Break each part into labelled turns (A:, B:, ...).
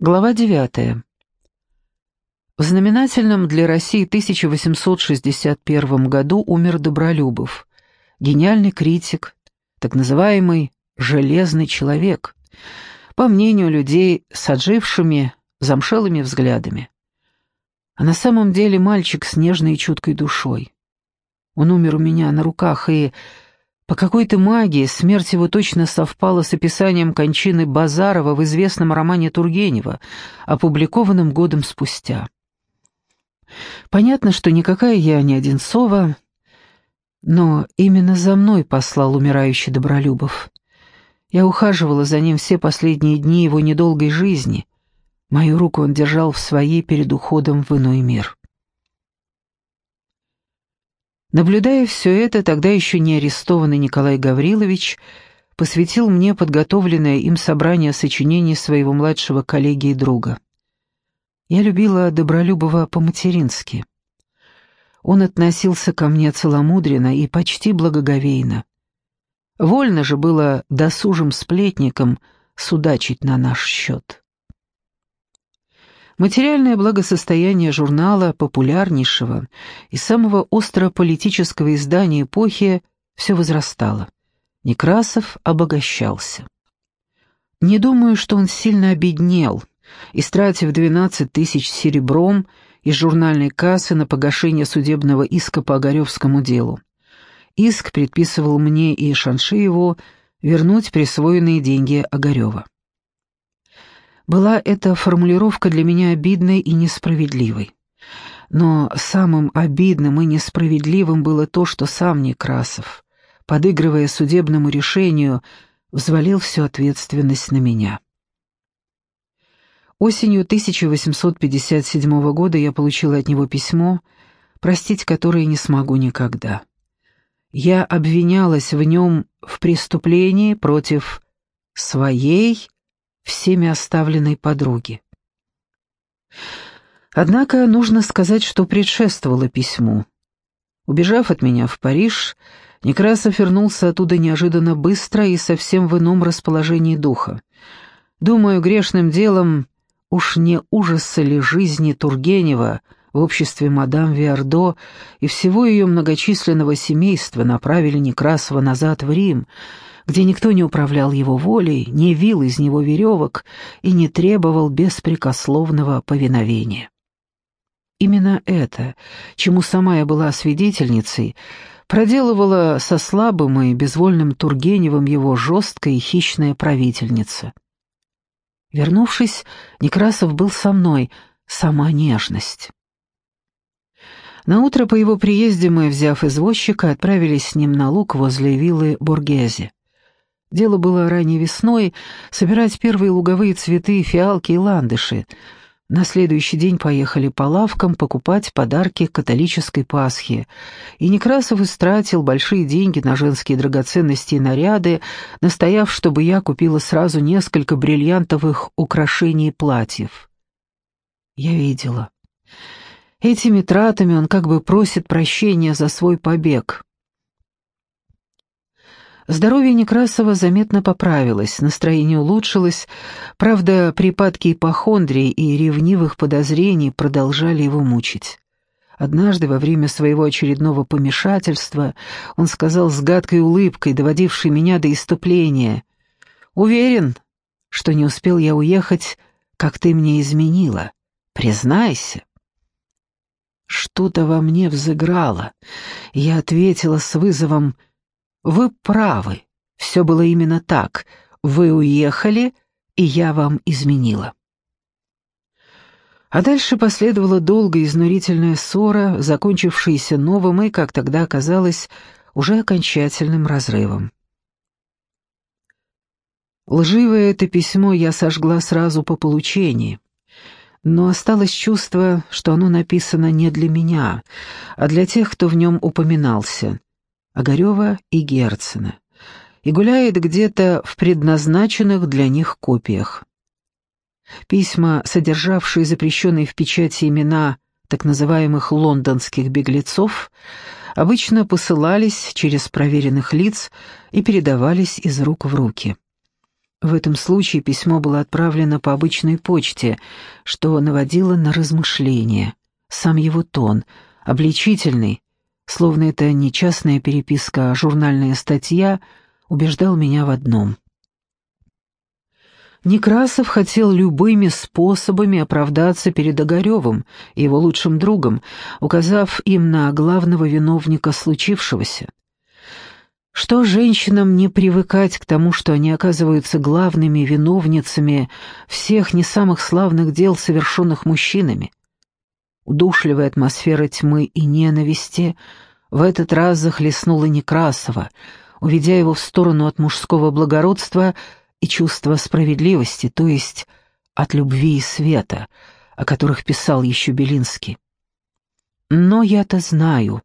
A: Глава 9. В знаменательном для России 1861 году умер Добролюбов, гениальный критик, так называемый «железный человек», по мнению людей с отжившими, замшелыми взглядами. А на самом деле мальчик с нежной и чуткой душой. Он умер у меня на руках, и по какой-то магии смерть его точно совпала с описанием кончины Базарова в известном романе Тургенева, опубликованном годом спустя. Понятно, что никакая я не Одинцова, но именно за мной послал умирающий Добролюбов. Я ухаживала за ним все последние дни его недолгой жизни. Мою руку он держал в своей перед уходом в иной мир. Наблюдая все это, тогда еще не арестованный Николай Гаврилович посвятил мне подготовленное им собрание сочинений своего младшего коллеги и друга. Я любила Добролюбова по-матерински. Он относился ко мне целомудренно и почти благоговейно. Вольно же было досужим сплетникам судачить на наш счет. Материальное благосостояние журнала, популярнейшего и самого остро-политического издания эпохи, все возрастало. Некрасов обогащался. Не думаю, что он сильно обеднел, истратив 12 тысяч серебром из журнальной кассы на погашение судебного иска по Огаревскому делу. Иск предписывал мне и Шаншиеву вернуть присвоенные деньги Огарева. Была эта формулировка для меня обидной и несправедливой. Но самым обидным и несправедливым было то, что сам Некрасов, подыгрывая судебному решению, взвалил всю ответственность на меня. Осенью 1857 года я получила от него письмо, простить которое не смогу никогда. Я обвинялась в нем в преступлении против своей всеми оставленной подруги. Однако нужно сказать, что предшествовало письму. Убежав от меня в Париж, Некрасов вернулся оттуда неожиданно быстро и совсем в ином расположении духа. Думаю, грешным делом уж не ужаса ли жизни Тургенева в обществе мадам Виардо и всего ее многочисленного семейства направили Некрасова назад в Рим, где никто не управлял его волей, не вил из него веревок и не требовал беспрекословного повиновения. Именно это, чему сама я была свидетельницей, проделывала со слабым и безвольным Тургеневым его жесткая и хищная правительница. Вернувшись, Некрасов был со мной, сама нежность. Наутро по его приезде мы, взяв извозчика, отправились с ним на луг возле виллы Бургези. Дело было ранней весной, собирать первые луговые цветы, фиалки и ландыши. На следующий день поехали по лавкам покупать подарки к католической Пасхе. И Некрасов истратил большие деньги на женские драгоценности и наряды, настояв, чтобы я купила сразу несколько бриллиантовых украшений и платьев. Я видела. Этими тратами он как бы просит прощения за свой побег. Здоровье Некрасова заметно поправилось, настроение улучшилось, правда, припадки ипохондрии и ревнивых подозрений продолжали его мучить. Однажды, во время своего очередного помешательства, он сказал с гадкой улыбкой, доводившей меня до иступления, «Уверен, что не успел я уехать, как ты мне изменила. Признайся». Что-то во мне взыграло. Я ответила с вызовом вы правы. Все было именно так. Вы уехали, и я вам изменила. А дальше последовала долгая изнурительная ссора, закончившаяся новым и, как тогда оказалось, уже окончательным разрывом. Лживое это письмо я сожгла сразу по получении, но осталось чувство, что оно написано не для меня, а для тех, кто в нем упоминался, Огарева и Герцена, и гуляет где-то в предназначенных для них копиях. Письма, содержавшие запрещенные в печати имена так называемых лондонских беглецов, обычно посылались через проверенных лиц и передавались из рук в руки. В этом случае письмо было отправлено по обычной почте, что наводило на размышления. Сам его тон, обличительный, словно это не частная переписка, а журнальная статья, убеждал меня в одном. Некрасов хотел любыми способами оправдаться перед Огаревым его лучшим другом, указав им на главного виновника случившегося. Что женщинам не привыкать к тому, что они оказываются главными виновницами всех не самых славных дел, совершенных мужчинами? Удушливая атмосфера тьмы и ненависти в этот раз захлестнула Некрасова, уведя его в сторону от мужского благородства и чувства справедливости, то есть от любви и света, о которых писал еще Белинский. Но я-то знаю,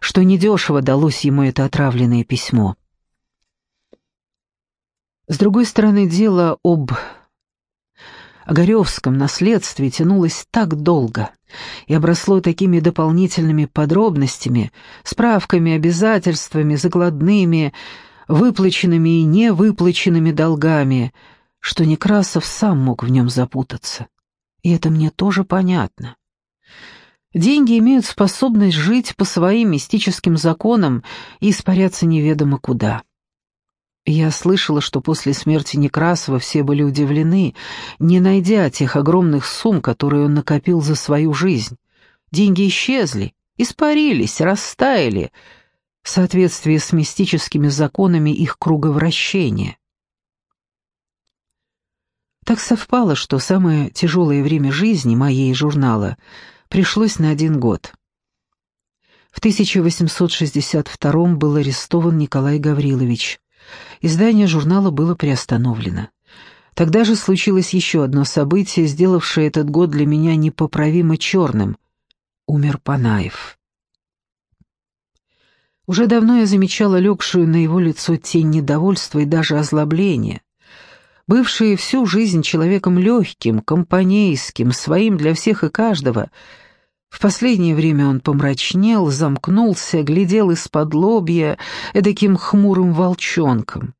A: что недешево далось ему это отравленное письмо. С другой стороны, дело об Огаревском наследстве тянулось так долго и обросло такими дополнительными подробностями, справками, обязательствами, закладными, выплаченными и невыплаченными долгами, что Некрасов сам мог в нем запутаться. И это мне тоже понятно. Деньги имеют способность жить по своим мистическим законам и испаряться неведомо куда. Я слышала, что после смерти Некрасова все были удивлены, не найдя тех огромных сумм, которые он накопил за свою жизнь. Деньги исчезли, испарились, растаяли, в соответствии с мистическими законами их круговращения. Так совпало, что самое тяжелое время жизни моей журнала — пришлось на один год. В 1862 был арестован Николай Гаврилович. Издание журнала было приостановлено. Тогда же случилось еще одно событие, сделавшее этот год для меня непоправимо черным. Умер Панаев. Уже давно я замечала легшую на его лицо тень недовольства и даже озлобления. Бывший всю жизнь человеком легким, компанейским, своим для всех и каждого, в последнее время он помрачнел, замкнулся, глядел из-под лобья эдаким хмурым волчонком.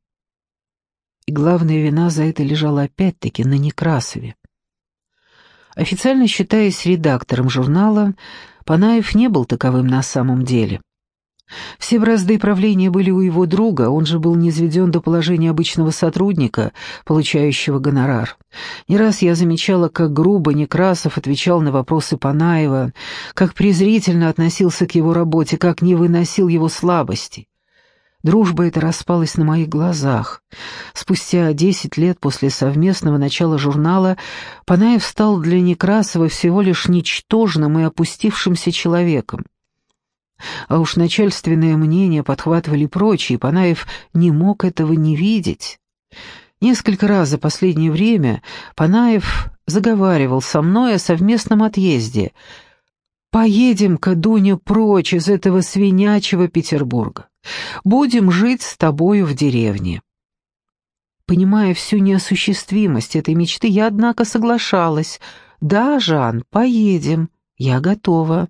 A: И главная вина за это лежала опять-таки на Некрасове. Официально считаясь редактором журнала, Панаев не был таковым на самом деле. Все бразды правления были у его друга, он же был низведен до положения обычного сотрудника, получающего гонорар. Не раз я замечала, как грубо Некрасов отвечал на вопросы Панаева, как презрительно относился к его работе, как не выносил его слабости. Дружба эта распалась на моих глазах. Спустя десять лет после совместного начала журнала Панаев стал для Некрасова всего лишь ничтожным и опустившимся человеком. А уж начальственное мнение подхватывали прочие, Панаев не мог этого не видеть. Несколько раз за последнее время Панаев заговаривал со мной о совместном отъезде. «Поедем-ка, Дуня, прочь из этого свинячего Петербурга. Будем жить с тобою в деревне». Понимая всю неосуществимость этой мечты, я, однако, соглашалась. «Да, Жан, поедем. Я готова».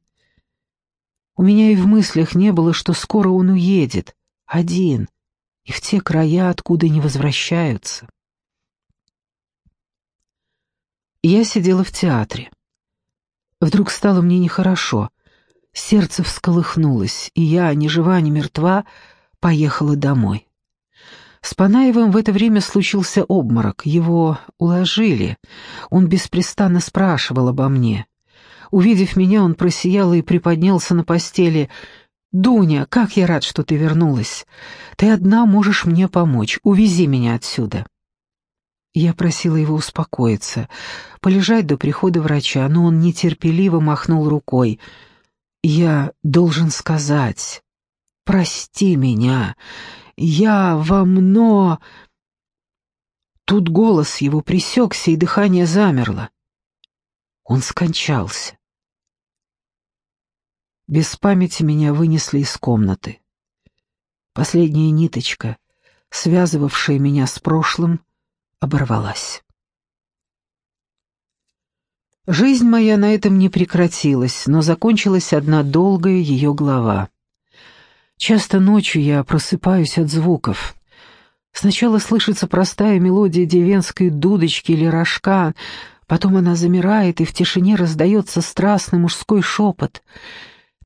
A: У меня и в мыслях не было, что скоро он уедет, один, и в те края, откуда не возвращаются. Я сидела в театре. Вдруг стало мне нехорошо. Сердце всколыхнулось, и я, ни жива, ни мертва, поехала домой. С Панаевым в это время случился обморок, его уложили. Он беспрестанно спрашивал обо мне. Увидев меня, он просиял и приподнялся на постели. «Дуня, как я рад, что ты вернулась. Ты одна можешь мне помочь. Увези меня отсюда». Я просила его успокоиться, полежать до прихода врача, но он нетерпеливо махнул рукой. «Я должен сказать, прости меня, я вам, но...» Тут голос его пресекся, и дыхание замерло. Он скончался. Без памяти меня вынесли из комнаты. Последняя ниточка, связывавшая меня с прошлым, оборвалась. Жизнь моя на этом не прекратилась, но закончилась одна долгая ее глава. Часто ночью я просыпаюсь от звуков. Сначала слышится простая мелодия деревенской дудочки или рожка, потом она замирает, и в тишине раздается страстный мужской шепот.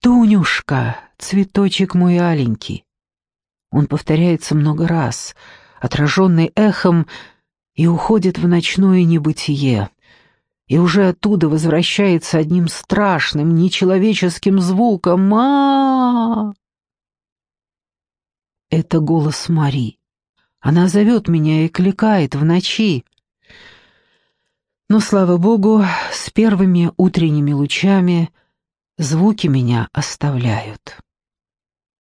A: «Тунюшка, цветочек мой аленький!» Он повторяется много раз, отраженный эхом, и уходит в ночное небытие, и уже оттуда возвращается одним страшным, нечеловеческим звуком «Ма!». Это голос Мари. Она зовет меня и кликает в ночи. Но, слава богу, с первыми утренними лучами звуки меня оставляют.